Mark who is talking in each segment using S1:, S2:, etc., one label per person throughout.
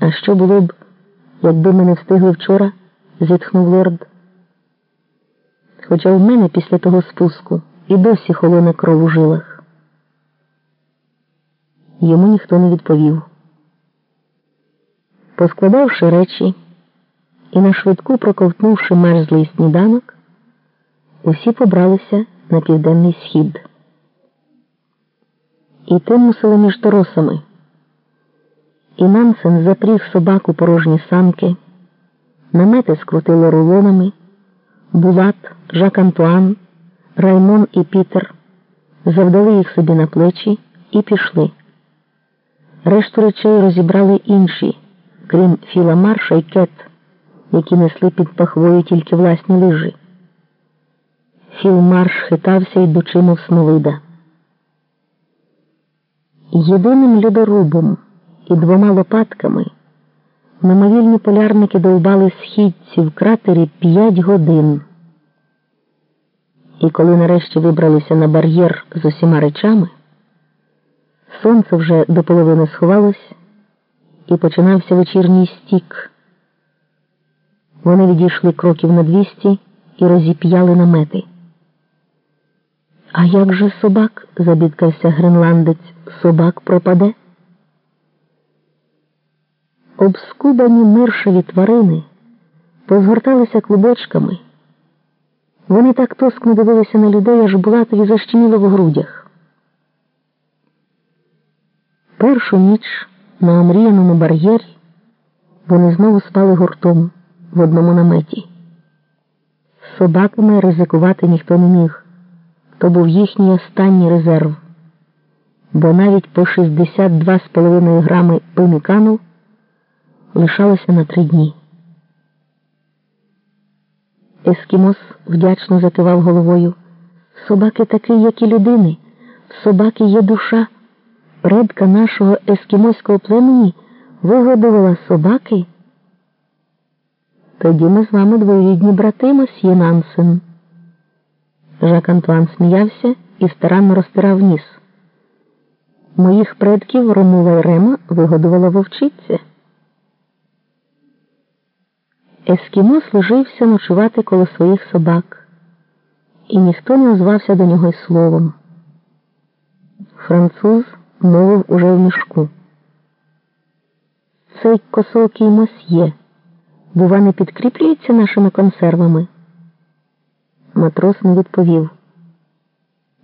S1: А що було б, якби ми не встигли вчора? зітхнув лорд. Хоча в мене після того спуску і досі холоне кров у жилах. Йому ніхто не відповів. Поскладавши речі і на швидку проковтнувши мерзлий сніданок, усі побралися на південний схід. І іти мусили між торосами. І Нансен запріг собаку порожні санки, намети скрутило рулонами, Булат, Жак Антуан, Раймон і Пітер завдали їх собі на плечі і пішли. Решту речей розібрали інші, крім Філа Марша і Кет, які несли під пахвою тільки власні лижі. Філ Марш хитався йдучи, мов смолида. Єдиним льодорубом і двома лопатками мимовільні полярники довбали східці в кратері п'ять годин. І коли нарешті вибралися на бар'єр з усіма речами, сонце вже до половини сховалось і починався вечірній стік. Вони відійшли кроків на двісті і розіп'яли намети. А як же собак? забідкався гренландець. Собак пропаде. Обскубані миршеві тварини позгорталися клубочками. Вони так тоскно дивилися на людей, аж Булатові защеміло в грудях. Першу ніч на омріяному бар'єрі вони знову спали гуртом в одному наметі. Собаками ризикувати ніхто не міг. То був їхній останній резерв, бо навіть по 62,5 грами пемікану лишалося на три дні. Ескімос вдячно закивав головою. Собаки такі, як і людини. В собаки є душа. Предка нашого ескімоського племені вигодувала собаки. Тоді ми з вами двоюрідні брати, мосьє Нансен. Жак Антуан сміявся і старанно розтирав ніс. Моїх предків Ромула й Рема вигодувала вовчиця. Ескімос ложився ночувати коло своїх собак, і ніхто не озвався до нього й словом. Француз мовив уже в мішку. Цей косокий мосьє, бува, не підкріплюється нашими консервами. Матрос не відповів.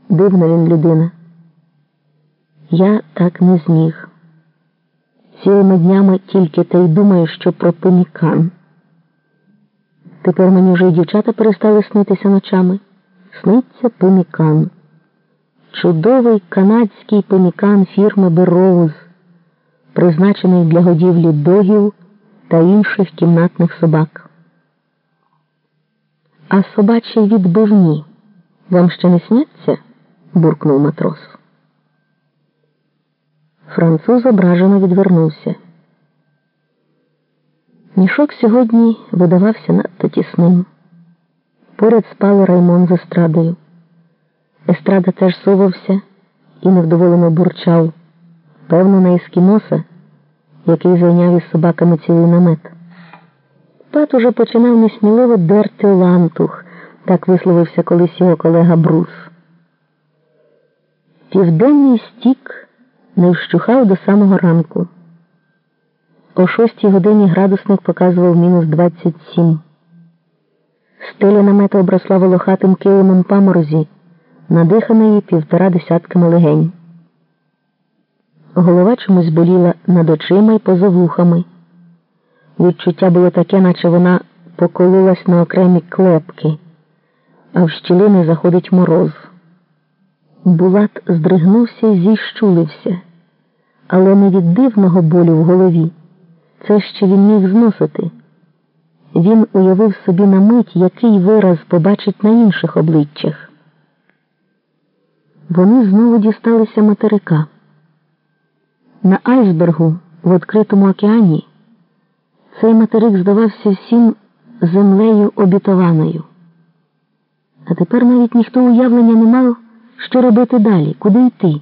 S1: Дивна він людина. Я так не зміг. Цілими днями тільки те й думаю, що про пемікан. Тепер мені вже й дівчата перестали снитися ночами. Сниться пемікан. Чудовий канадський пемікан фірми Бероуз, призначений для годівлі догів та інших кімнатних собак. А собачі відбивні вам ще не сняться? буркнув матрос. Француз ображено відвернувся. Мішок сьогодні видавався надто тісним. Поряд спав Раймон з естрадою. Естрада теж совався і невдоволено бурчав, певно, на ескімоса, який зайняв із собаками цілий намет. Пат уже починав несміливо дерти лантух, так висловився колись його колега Брус. Південний стік не вщухав до самого ранку. О шостій годині градусник показував мінус 27. Стеля намету обросла волохатим килимом паморозі, надиханої півтора десятками легень. Голова чомусь боліла над очима й поза вухами. Відчуття було таке, наче вона покололась на окремі клепки, а в щілини заходить мороз. Булат здригнувся і зіщулився, але не від дивного болю в голові. Це ще він міг зносити. Він уявив собі на мить, який вираз побачить на інших обличчях. Вони знову дісталися материка. На айсбергу в відкритому океані цей материк здавався всім землею обітованою. А тепер навіть ніхто уявлення не мав, що робити далі, куди йти,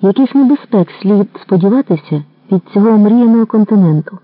S1: яких небезпек слід сподіватися від цього мріяного континенту.